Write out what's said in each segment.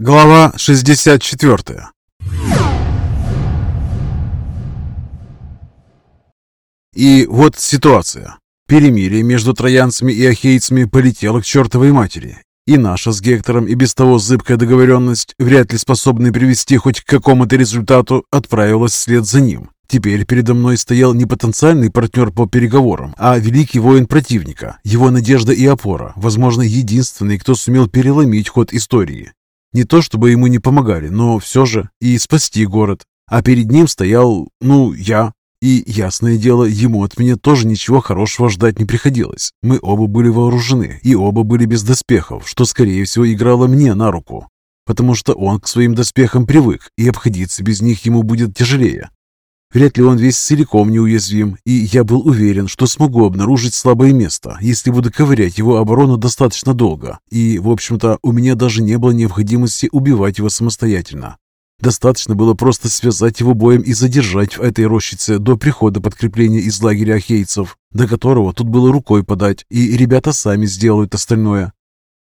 Глава 64 И вот ситуация. Перемирие между троянцами и ахейцами полетело к чертовой матери. И наша с Гектором и без того зыбкая договоренность, вряд ли способная привести хоть к какому-то результату, отправилась вслед за ним. Теперь передо мной стоял не потенциальный партнер по переговорам, а великий воин противника, его надежда и опора, возможно, единственный, кто сумел переломить ход истории. Не то чтобы ему не помогали, но все же и спасти город. А перед ним стоял, ну, я. И, ясное дело, ему от меня тоже ничего хорошего ждать не приходилось. Мы оба были вооружены, и оба были без доспехов, что, скорее всего, играло мне на руку. Потому что он к своим доспехам привык, и обходиться без них ему будет тяжелее. Вряд ли он весь целиком неуязвим, и я был уверен, что смогу обнаружить слабое место, если буду ковырять его оборону достаточно долго. И, в общем-то, у меня даже не было необходимости убивать его самостоятельно. Достаточно было просто связать его боем и задержать в этой рощице до прихода подкрепления из лагеря ахейцев, до которого тут было рукой подать, и ребята сами сделают остальное.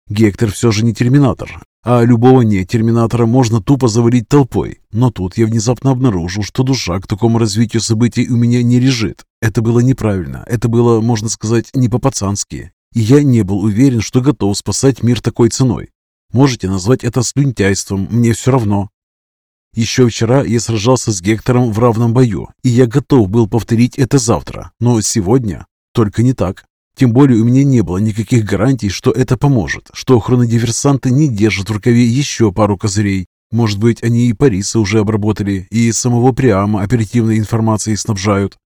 Гектор все же не терминатор, а любого не-терминатора можно тупо завалить толпой. Но тут я внезапно обнаружил, что душа к такому развитию событий у меня не лежит. Это было неправильно, это было, можно сказать, не по-пацански. И я не был уверен, что готов спасать мир такой ценой. Можете назвать это слюнтяйством, мне все равно. Еще вчера я сражался с Гектором в равном бою, и я готов был повторить это завтра. Но сегодня только не так. Тем более у меня не было никаких гарантий, что это поможет, что хронодиверсанты не держат в рукаве еще пару козырей. Может быть, они и Париса уже обработали, и самого Приама оперативной информацией снабжают.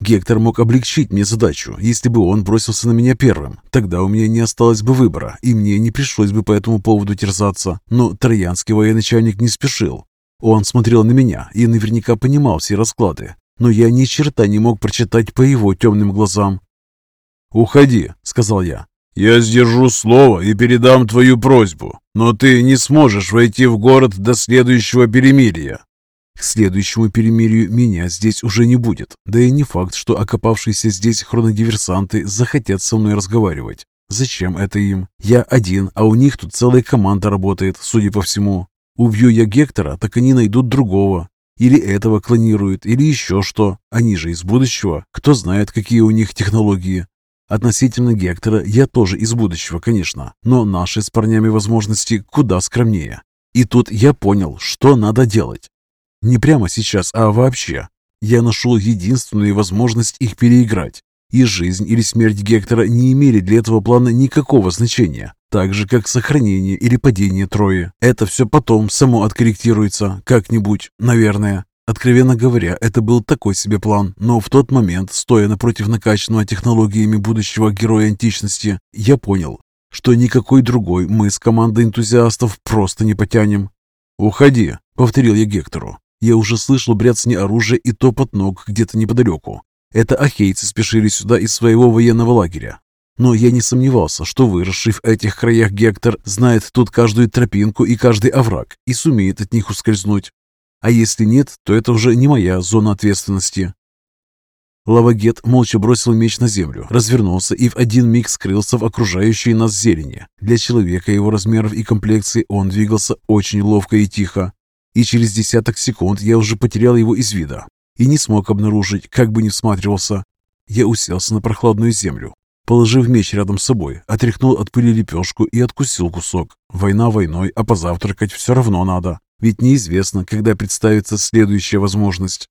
Гектор мог облегчить мне задачу, если бы он бросился на меня первым. Тогда у меня не осталось бы выбора, и мне не пришлось бы по этому поводу терзаться. Но троянский военачальник не спешил. Он смотрел на меня и наверняка понимал все расклады. Но я ни черта не мог прочитать по его темным глазам. «Уходи», — сказал я. «Я сдержу слово и передам твою просьбу, но ты не сможешь войти в город до следующего перемирия». К следующему перемирию меня здесь уже не будет, да и не факт, что окопавшиеся здесь хронодиверсанты захотят со мной разговаривать. Зачем это им? Я один, а у них тут целая команда работает, судя по всему. Убью я Гектора, так они найдут другого. Или этого клонируют, или еще что. Они же из будущего. Кто знает, какие у них технологии. Относительно Гектора я тоже из будущего, конечно, но наши с парнями возможности куда скромнее. И тут я понял, что надо делать. Не прямо сейчас, а вообще. Я нашел единственную возможность их переиграть. И жизнь или смерть Гектора не имели для этого плана никакого значения, так же, как сохранение или падение Трои. Это все потом само откорректируется, как-нибудь, наверное. Откровенно говоря, это был такой себе план, но в тот момент, стоя напротив накачанного технологиями будущего героя античности, я понял, что никакой другой мы с командой энтузиастов просто не потянем. «Уходи», — повторил я Гектору. Я уже слышал бряцание оружия и топот ног где-то неподалеку. Это ахейцы спешили сюда из своего военного лагеря. Но я не сомневался, что выросший в этих краях Гектор знает тут каждую тропинку и каждый овраг и сумеет от них ускользнуть. А если нет, то это уже не моя зона ответственности. Лавагет молча бросил меч на землю, развернулся и в один миг скрылся в окружающей нас зелени. Для человека его размеров и комплекции он двигался очень ловко и тихо. И через десяток секунд я уже потерял его из вида и не смог обнаружить, как бы ни всматривался. Я уселся на прохладную землю, положив меч рядом с собой, отряхнул от пыли лепешку и откусил кусок. Война войной, а позавтракать все равно надо. Ведь неизвестно, когда представится следующая возможность.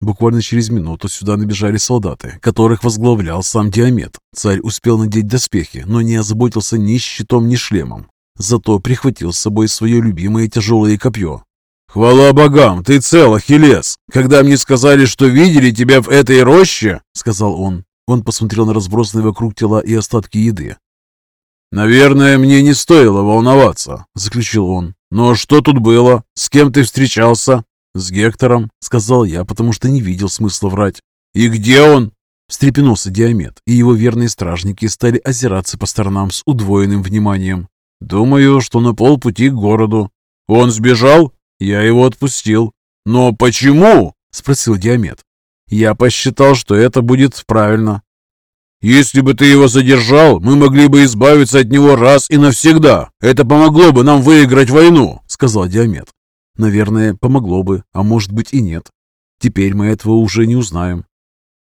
Буквально через минуту сюда набежали солдаты, которых возглавлял сам Диамет. Царь успел надеть доспехи, но не озаботился ни щитом, ни шлемом. Зато прихватил с собой свое любимое тяжелое копье. «Хвала богам, ты цел, Ахиллес! Когда мне сказали, что видели тебя в этой роще!» — сказал он. Он посмотрел на разбросанные вокруг тела и остатки еды. «Наверное, мне не стоило волноваться», — заключил он. «Но что тут было? С кем ты встречался?» «С Гектором», — сказал я, потому что не видел смысла врать. «И где он?» Встрепенулся Диамет, и его верные стражники стали озираться по сторонам с удвоенным вниманием. «Думаю, что на полпути к городу». «Он сбежал?» «Я его отпустил». «Но почему?» — спросил Диамет. «Я посчитал, что это будет правильно. Если бы ты его задержал, мы могли бы избавиться от него раз и навсегда. Это помогло бы нам выиграть войну», — сказал Диамет. «Наверное, помогло бы, а может быть и нет. Теперь мы этого уже не узнаем».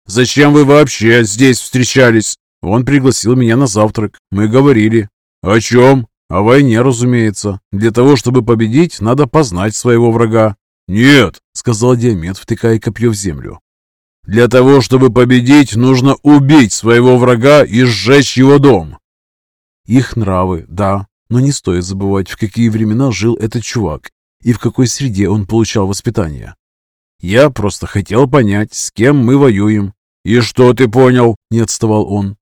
«Зачем вы вообще здесь встречались?» Он пригласил меня на завтрак. Мы говорили. «О чем?» «О войне, разумеется. Для того, чтобы победить, надо познать своего врага». «Нет», — сказал Диамет, втыкая копье в землю. Для того, чтобы победить, нужно убить своего врага и сжечь его дом. Их нравы, да, но не стоит забывать, в какие времена жил этот чувак и в какой среде он получал воспитание. Я просто хотел понять, с кем мы воюем. И что ты понял? Не отставал он.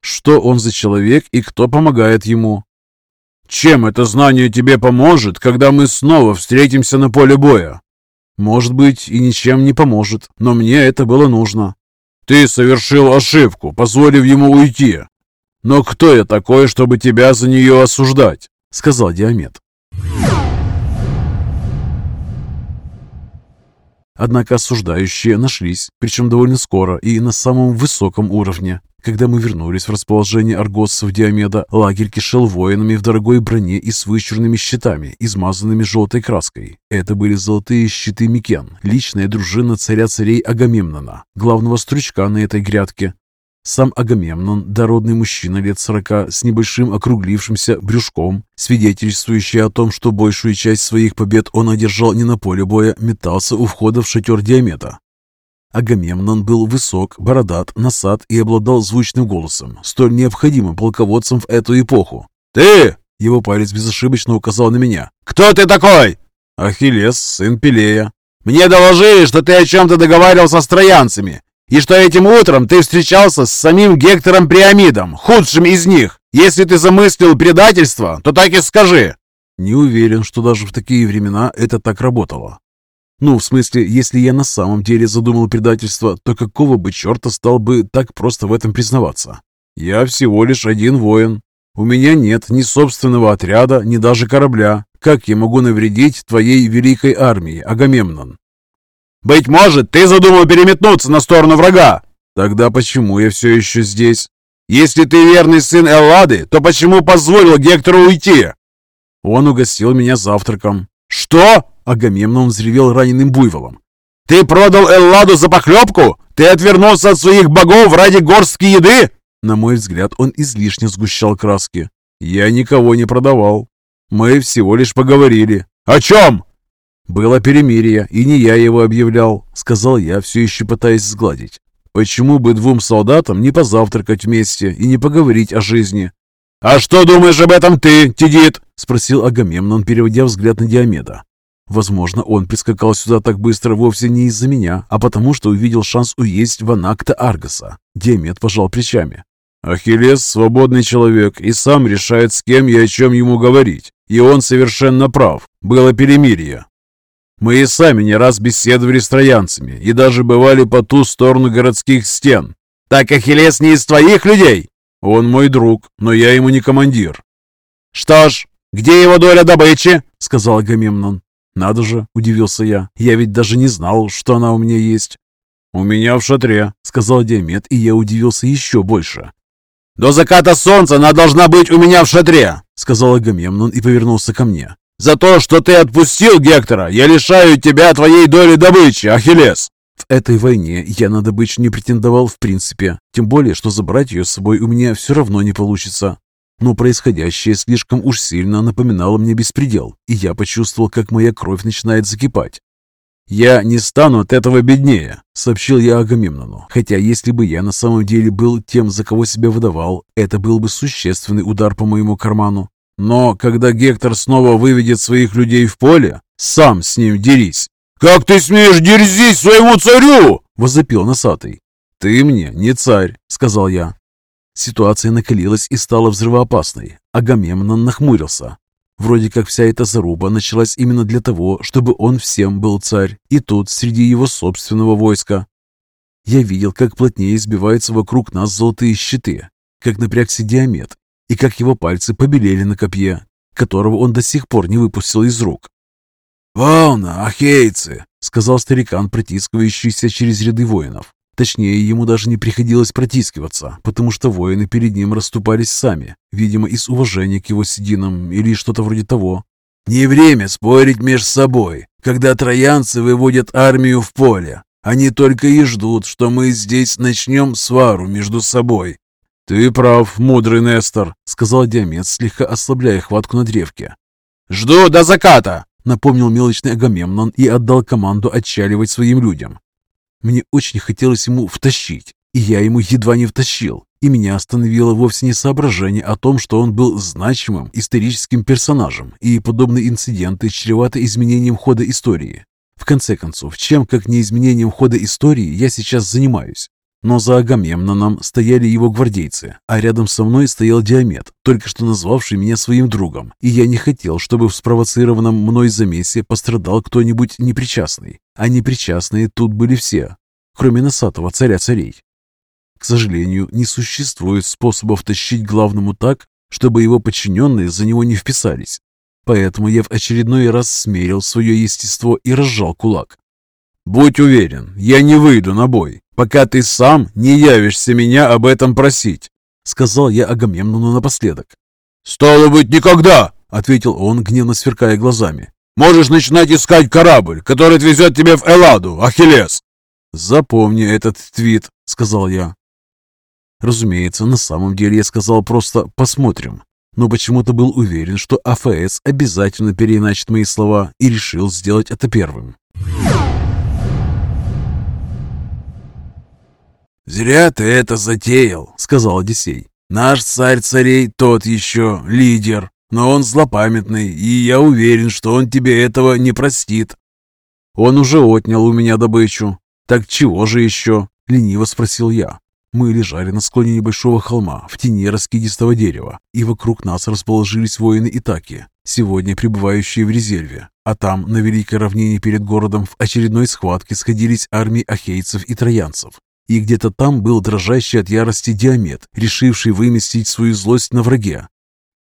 Что он за человек и кто помогает ему? Чем это знание тебе поможет, когда мы снова встретимся на поле боя? Может быть, и ничем не поможет, но мне это было нужно. Ты совершил ошибку, позволив ему уйти. Но кто я такой, чтобы тебя за нее осуждать? Сказал Диамет. Однако осуждающие нашлись, причем довольно скоро и на самом высоком уровне. Когда мы вернулись в расположение аргоссов Диомеда, лагерь кишел воинами в дорогой броне и с вычурными щитами, измазанными желтой краской. Это были золотые щиты Микен, личная дружина царя-царей Агамемнона, главного стручка на этой грядке. Сам Агамемнон, дородный мужчина лет сорока, с небольшим округлившимся брюшком, свидетельствующий о том, что большую часть своих побед он одержал не на поле боя, метался у входа в шатер Диомеда. Агамемнон был высок, бородат, насад и обладал звучным голосом, столь необходимым полководцам в эту эпоху. «Ты!» — его палец безошибочно указал на меня. «Кто ты такой?» «Ахиллес, сын Пелея». «Мне доложили, что ты о чем-то договаривался с троянцами, и что этим утром ты встречался с самим Гектором Приамидом, худшим из них. Если ты замыслил предательство, то так и скажи». Не уверен, что даже в такие времена это так работало. Ну, в смысле, если я на самом деле задумал предательство, то какого бы черта стал бы так просто в этом признаваться? Я всего лишь один воин. У меня нет ни собственного отряда, ни даже корабля. Как я могу навредить твоей великой армии, Агамемнон? Быть может, ты задумал переметнуться на сторону врага? Тогда почему я все еще здесь? Если ты верный сын Эллады, то почему позволил Гектору уйти? Он угостил меня завтраком. Что? Агамемнон взревел раненым буйволом. «Ты продал Элладу за похлебку? Ты отвернулся от своих богов ради горстки еды?» На мой взгляд, он излишне сгущал краски. «Я никого не продавал. Мы всего лишь поговорили». «О чем?» «Было перемирие, и не я его объявлял», — сказал я, все еще пытаясь сгладить. «Почему бы двум солдатам не позавтракать вместе и не поговорить о жизни?» «А что думаешь об этом ты, Тидит?» — спросил Агамемнон, переводя взгляд на Диомеда. Возможно, он прискакал сюда так быстро вовсе не из-за меня, а потому что увидел шанс уесть Ванакта Аргаса. Диамет пожал плечами. «Ахиллес – свободный человек и сам решает, с кем и о чем ему говорить. И он совершенно прав. Было перемирие. Мы и сами не раз беседовали с троянцами и даже бывали по ту сторону городских стен. Так Ахиллес не из твоих людей?» «Он мой друг, но я ему не командир». «Что ж, где его доля добычи?» – сказал Агамемнон. «Надо же!» – удивился я. «Я ведь даже не знал, что она у меня есть». «У меня в шатре», – сказал Диамет, и я удивился еще больше. «До заката солнца она должна быть у меня в шатре», — сказал Агамемнон и повернулся ко мне. «За то, что ты отпустил Гектора, я лишаю тебя твоей доли добычи, Ахиллес!» В этой войне я на добычу не претендовал в принципе, тем более, что забрать ее с собой у меня все равно не получится но происходящее слишком уж сильно напоминало мне беспредел, и я почувствовал, как моя кровь начинает закипать. «Я не стану от этого беднее», — сообщил я Агамемнону. Хотя если бы я на самом деле был тем, за кого себя выдавал, это был бы существенный удар по моему карману. Но когда Гектор снова выведет своих людей в поле, сам с ним дерись. «Как ты смеешь дерзить своему царю?» — возопил носатый. «Ты мне не царь», — сказал я. Ситуация накалилась и стала взрывоопасной. Агамемнон нахмурился. Вроде как вся эта заруба началась именно для того, чтобы он всем был царь, и тут среди его собственного войска. Я видел, как плотнее сбиваются вокруг нас золотые щиты, как напрягся Диамет, и как его пальцы побелели на копье, которого он до сих пор не выпустил из рук. «Волна, ахейцы!» — сказал старикан, протискивающийся через ряды воинов. Точнее, ему даже не приходилось протискиваться, потому что воины перед ним расступались сами, видимо, из уважения к его сединам или что-то вроде того. «Не время спорить между собой, когда троянцы выводят армию в поле. Они только и ждут, что мы здесь начнем свару между собой». «Ты прав, мудрый Нестор», — сказал Диамет, слегка ослабляя хватку на древке. «Жду до заката!» — напомнил мелочный Агамемнон и отдал команду отчаливать своим людям. Мне очень хотелось ему втащить, и я ему едва не втащил. И меня остановило вовсе не соображение о том, что он был значимым историческим персонажем, и подобные инциденты чреваты изменением хода истории. В конце концов, чем, как не изменением хода истории, я сейчас занимаюсь? Но за Агамемноном стояли его гвардейцы, а рядом со мной стоял Диамет, только что назвавший меня своим другом, и я не хотел, чтобы в спровоцированном мной замесе пострадал кто-нибудь непричастный. А непричастные тут были все, кроме носатого царя-царей. К сожалению, не существует способов тащить главному так, чтобы его подчиненные за него не вписались. Поэтому я в очередной раз смерил свое естество и разжал кулак. «Будь уверен, я не выйду на бой, пока ты сам не явишься меня об этом просить», сказал я Агамемнону напоследок. «Стало быть, никогда!» ответил он, гневно сверкая глазами. «Можешь начинать искать корабль, который отвезет тебя в Элладу, Ахиллес!» «Запомни этот твит», — сказал я. Разумеется, на самом деле я сказал просто «посмотрим», но почему-то был уверен, что АФС обязательно переиначит мои слова и решил сделать это первым. «Зря ты это затеял», — сказал Одиссей. «Наш царь царей тот еще лидер, но он злопамятный, и я уверен, что он тебе этого не простит». «Он уже отнял у меня добычу. Так чего же еще?» — лениво спросил я. Мы лежали на склоне небольшого холма в тени раскидистого дерева, и вокруг нас расположились воины Итаки, сегодня пребывающие в резерве. А там, на великой равнине перед городом, в очередной схватке сходились армии ахейцев и троянцев. И где-то там был дрожащий от ярости Диамет, решивший выместить свою злость на враге.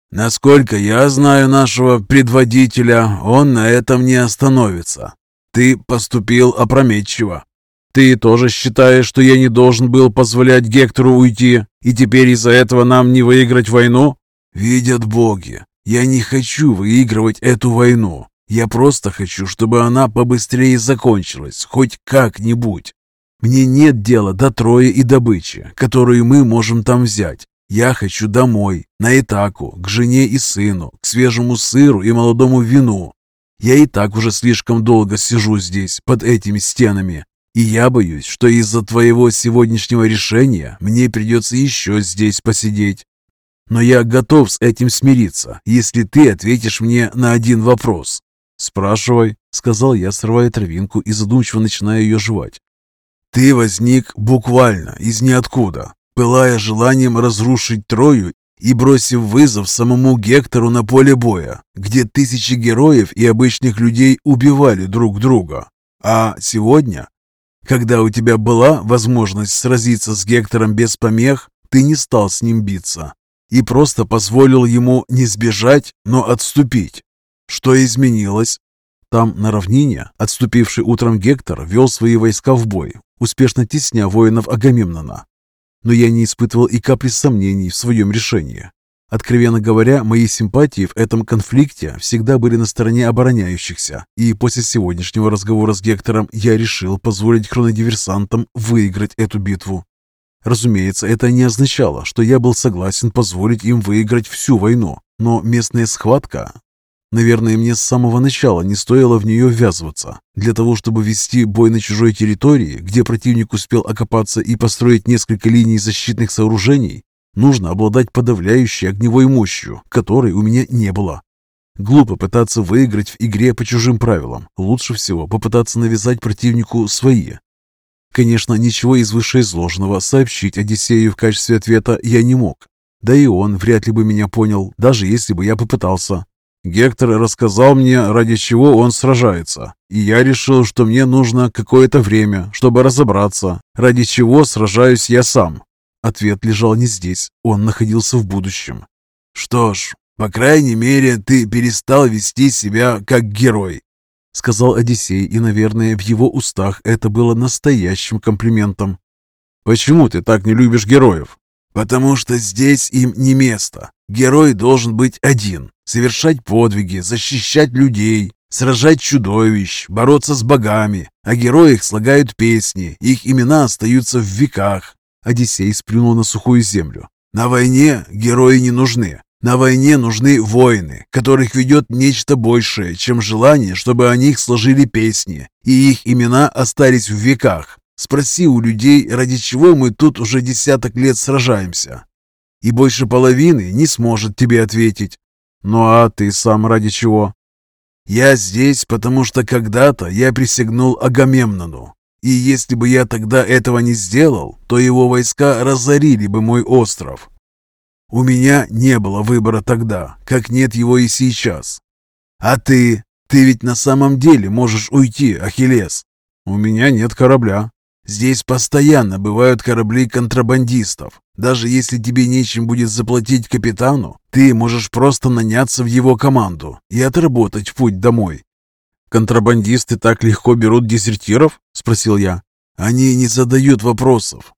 «Насколько я знаю нашего предводителя, он на этом не остановится. Ты поступил опрометчиво. Ты тоже считаешь, что я не должен был позволять Гектору уйти, и теперь из-за этого нам не выиграть войну?» «Видят боги, я не хочу выигрывать эту войну. Я просто хочу, чтобы она побыстрее закончилась, хоть как-нибудь. Мне нет дела до Трои и добычи, которую мы можем там взять. Я хочу домой, на Итаку, к жене и сыну, к свежему сыру и молодому вину. Я и так уже слишком долго сижу здесь, под этими стенами, и я боюсь, что из-за твоего сегодняшнего решения мне придется еще здесь посидеть. Но я готов с этим смириться, если ты ответишь мне на один вопрос. «Спрашивай», — сказал я, срывая травинку и задумчиво начиная ее жевать. Ты возник буквально из ниоткуда, пылая желанием разрушить Трою и бросив вызов самому Гектору на поле боя, где тысячи героев и обычных людей убивали друг друга. А сегодня, когда у тебя была возможность сразиться с Гектором без помех, ты не стал с ним биться и просто позволил ему не сбежать, но отступить. Что изменилось? Там, на равнине, отступивший утром Гектор вел свои войска в бой, успешно тесня воинов Агамемнона. Но я не испытывал и капли сомнений в своем решении. Откровенно говоря, мои симпатии в этом конфликте всегда были на стороне обороняющихся, и после сегодняшнего разговора с Гектором я решил позволить хронодиверсантам выиграть эту битву. Разумеется, это не означало, что я был согласен позволить им выиграть всю войну, но местная схватка Наверное, мне с самого начала не стоило в нее ввязываться. Для того, чтобы вести бой на чужой территории, где противник успел окопаться и построить несколько линий защитных сооружений, нужно обладать подавляющей огневой мощью, которой у меня не было. Глупо пытаться выиграть в игре по чужим правилам. Лучше всего попытаться навязать противнику свои. Конечно, ничего из вышеизложенного сообщить Одиссею в качестве ответа я не мог. Да и он вряд ли бы меня понял, даже если бы я попытался. Гектор рассказал мне, ради чего он сражается, и я решил, что мне нужно какое-то время, чтобы разобраться, ради чего сражаюсь я сам. Ответ лежал не здесь, он находился в будущем. «Что ж, по крайней мере, ты перестал вести себя как герой», сказал Одиссей, и, наверное, в его устах это было настоящим комплиментом. Почему ты так не любишь героев? Потому что здесь им не место. Герой должен быть один, совершать подвиги, защищать людей, сражать чудовищ, бороться с богами. О героях слагают песни, их имена остаются в веках. Одиссей сплюнул на сухую землю. На войне герои не нужны. На войне нужны воины, которых ведет нечто большее, чем желание, чтобы о них сложили песни, и их имена остались в веках. Спроси у людей, ради чего мы тут уже десяток лет сражаемся. И больше половины не сможет тебе ответить. Ну а ты сам ради чего? Я здесь, потому что когда-то я присягнул Агамемнону. И если бы я тогда этого не сделал, то его войска разорили бы мой остров. У меня не было выбора тогда, как нет его и сейчас. А ты? Ты ведь на самом деле можешь уйти, Ахиллес. У меня нет корабля. Здесь постоянно бывают корабли контрабандистов. Даже если тебе нечем будет заплатить капитану, ты можешь просто наняться в его команду и отработать путь домой. «Контрабандисты так легко берут дезертиров?» – спросил я. «Они не задают вопросов.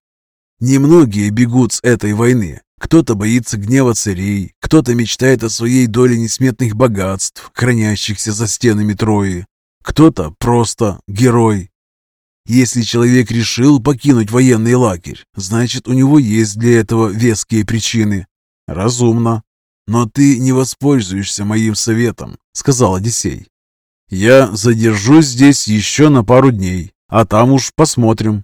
Немногие бегут с этой войны, кто-то боится гнева царей, кто-то мечтает о своей доле несметных богатств, хранящихся за стенами Трои. Кто-то просто герой. Если человек решил покинуть военный лагерь, значит, у него есть для этого веские причины. Разумно. Но ты не воспользуешься моим советом, сказал Одиссей. Я задержусь здесь еще на пару дней, а там уж посмотрим.